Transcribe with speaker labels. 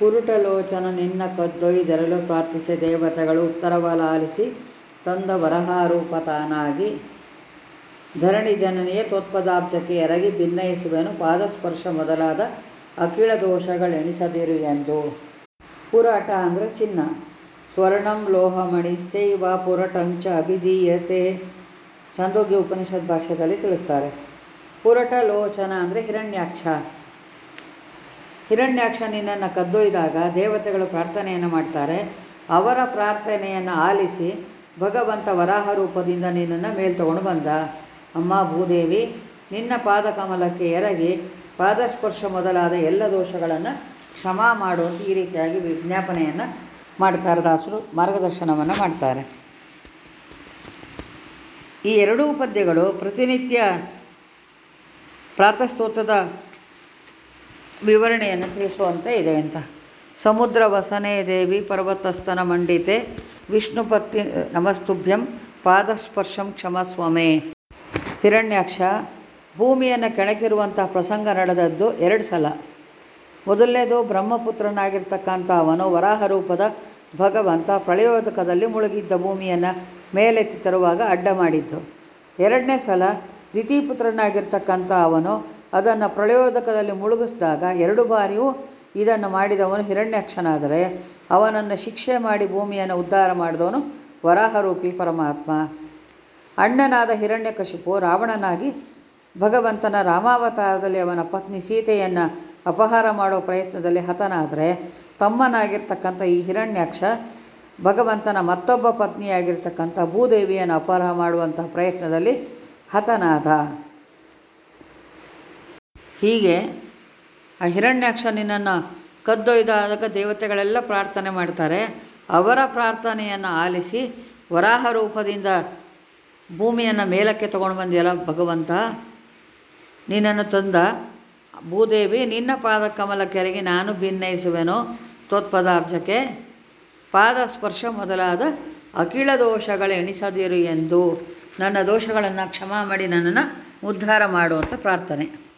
Speaker 1: ಕುರುಟಲೋಚನ ನಿನ್ನ ಕದ್ದೊಯ್ದೆರಳು ಪ್ರಾರ್ಥಿಸಿ ದೇವತೆಗಳು ಉತ್ತರವಲಾಲಿಸಿ ತಂದ ವರಹಾರೂಪ ತಾನಾಗಿ ಧರಣಿ ಜನನಿಯೇ ತ್ವತ್ಪದಾಬ್ಜಕ್ಕೆ ಎರಗಿ ಭಿನ್ನಯಿಸುವೆನು ಪಾದಸ್ಪರ್ಶ ಮೊದಲಾದ ಅಖಿಳ ದೋಷಗಳೆಣಿಸದಿರು ಎಂದು. ಪುರಾಟ ಅಂದರೆ ಚಿನ್ನ. ಸ್ವರ್ಣಂ ಲೋಹಮಣಿಶ್ಚೈವ ಪುರಟಂಚ ಅಭಿಧೀಯತೆ. ಚಂದೋಗ್ಯ ಉಪನಿಷತ್ ಭಾಷೆಯಲ್ಲಿ ತಿಳಿಸ್ತಾರೆ. ಪುರಟ ಲೋಚನ ಅಂದರೆ ಹಿರಣ್ಯಾಕ್ಷ. ಹಿರಣ್ಯಾಕ್ಷ ನಿನ್ನನ್ನು ಕದ್ದೊಯ್ದಾಗ ದೇವತೆಗಳು ಪ್ರಾರ್ಥನೆಯನ್ನು ಮಾಡ್ತಾರೆ. ಅವರ ಪ್ರಾರ್ಥನೆಯನ್ನು ಆಲಿಸಿ ಭಗವಂತ ವರಾಹ ರೂಪದಿಂದ ನಿನ್ನನ್ನು ಮೇಲೆ ತಗೊಂಡು ಬಂದ. ಅಮ್ಮ ಭೂದೇವಿ, ನಿನ್ನ ಪಾದಕಮಲಕ್ಕೆ ಎರಗಿ ಪಾದಸ್ಪರ್ಶ ಮೊದಲಾದ ಎಲ್ಲ ದೋಷಗಳನ್ನು ಕ್ಷಮಾ ಮಾಡುವಂತ ಈ ರೀತಿಯಾಗಿ ವಿಜ್ಞಾಪನೆಯನ್ನು ಮಾಡ್ತಾರೆ ದಾಸರು ಮಾರ್ಗದರ್ಶನವನ್ನು ಮಾಡ್ತಾರೆ. ಈ ಎರಡೂ ಪದ್ಯಗಳು ಪ್ರತಿನಿತ್ಯ ಪ್ರಾತಸ್ತೋತ್ರದ ವಿವರಣೆಯನ್ನು ತಿಳಿಸುವಂತೆ ಇದೆ ಅಂತ. ಸಮುದ್ರ ವಸನೆ ದೇವಿ ಪರ್ವತಸ್ಥನ ಮಂಡಿತೆ. ವಿಷ್ಣುಪತ್ನಿ ನಮಸ್ತುಭ್ಯಂ ಪಾದಸ್ಪರ್ಶಂ ಕ್ಷಮಸ್ವಾಮಿ. ಹಿರಣ್ಯಾಕ್ಷ, ಭೂಮಿಯನ್ನು ಕೆಣಕಿರುವಂತಹ ಪ್ರಸಂಗ ನಡೆದದ್ದು ಎರಡು ಸಲ. ಮೊದಲನೇದು ಬ್ರಹ್ಮಪುತ್ರನಾಗಿರ್ತಕ್ಕಂಥ ಅವನು ವರಾಹ ರೂಪದ ಭಗವಂತ ಪ್ರಳಯೋದಕದಲ್ಲಿ ಮುಳುಗಿದ್ದ ಭೂಮಿಯನ್ನು ಮೇಲೆತ್ತಿ ತರುವಾಗ ಅಡ್ಡ ಮಾಡಿದ್ದು. ಎರಡನೇ ಸಲ ದ್ವಿತೀಪುತ್ರನಾಗಿರ್ತಕ್ಕಂಥ ಅವನು ಅದನ್ನು ಪ್ರಳಯೋದಕದಲ್ಲಿ ಮುಳುಗಿಸಿದಾಗ ಎರಡು ಬಾರಿಯೂ ಇದನ್ನು ಮಾಡಿದವನು ಹಿರಣ್ಯಕ್ಷನಾದರೆ ಅವನನ್ನು ಶಿಕ್ಷೆ ಮಾಡಿ ಭೂಮಿಯನ್ನು ಉದ್ಧಾರ ಮಾಡಿದವನು ವರಾಹರೂಪಿ ಪರಮಾತ್ಮ. ಅಣ್ಣನಾದ ಹಿರಣ್ಯಕಶಿಪು ರಾವಣನಾಗಿ ಭಗವಂತನ ರಾಮಾವತಾರದಲ್ಲಿ ಅವನ ಪತ್ನಿ ಸೀತೆಯನ್ನು ಅಪಹಾರ ಮಾಡೋ ಪ್ರಯತ್ನದಲ್ಲಿ ಹತನಾದರೆ ತಮ್ಮನಾಗಿರ್ತಕ್ಕಂಥ ಈ ಹಿರಣ್ಯಾಕ್ಷ ಭಗವಂತನ ಮತ್ತೊಬ್ಬ ಪತ್ನಿಯಾಗಿರ್ತಕ್ಕಂಥ ಭೂದೇವಿಯನ್ನು ಅಪಹಾರ ಮಾಡುವಂತಹ ಪ್ರಯತ್ನದಲ್ಲಿ ಹತನಾದ. ಹೀಗೆ ಆ ಹಿರಣ್ಯಾಕ್ಷ ನಿನ್ನನ್ನು ಕದ್ದೊಯ್ದಾದಾಗ ದೇವತೆಗಳೆಲ್ಲ ಪ್ರಾರ್ಥನೆ ಮಾಡ್ತಾರೆ. ಅವರ ಪ್ರಾರ್ಥನೆಯನ್ನು ಆಲಿಸಿ ವರಾಹ ರೂಪದಿಂದ ಭೂಮಿಯನ್ನು ಮೇಲಕ್ಕೆ ತೊಗೊಂಡು ಬಂದಿಯಲ್ಲ ಭಗವಂತ? ನಿನ್ನನ್ನು ತಂದ ಭೂದೇವಿ, ನಿನ್ನ ಪಾದ ಕಮಲ ಕೆರೆಗೆ ನಾನು ಭಿನ್ನಯಿಸುವೆನು ತ್ವತ್ಪದಾಬ್ಜಕ್ಕೆ ಪಾದ ಸ್ಪರ್ಶ ಮೊದಲಾದ ಅಖಿಳ ದೋಷಗಳೆಣಿಸದಿರು ಎಂದು. ನನ್ನ ದೋಷಗಳನ್ನು ಕ್ಷಮಾ ಮಾಡಿ ನನ್ನನ್ನು ಉದ್ಧಾರ ಮಾಡುವಂಥ ಪ್ರಾರ್ಥನೆ.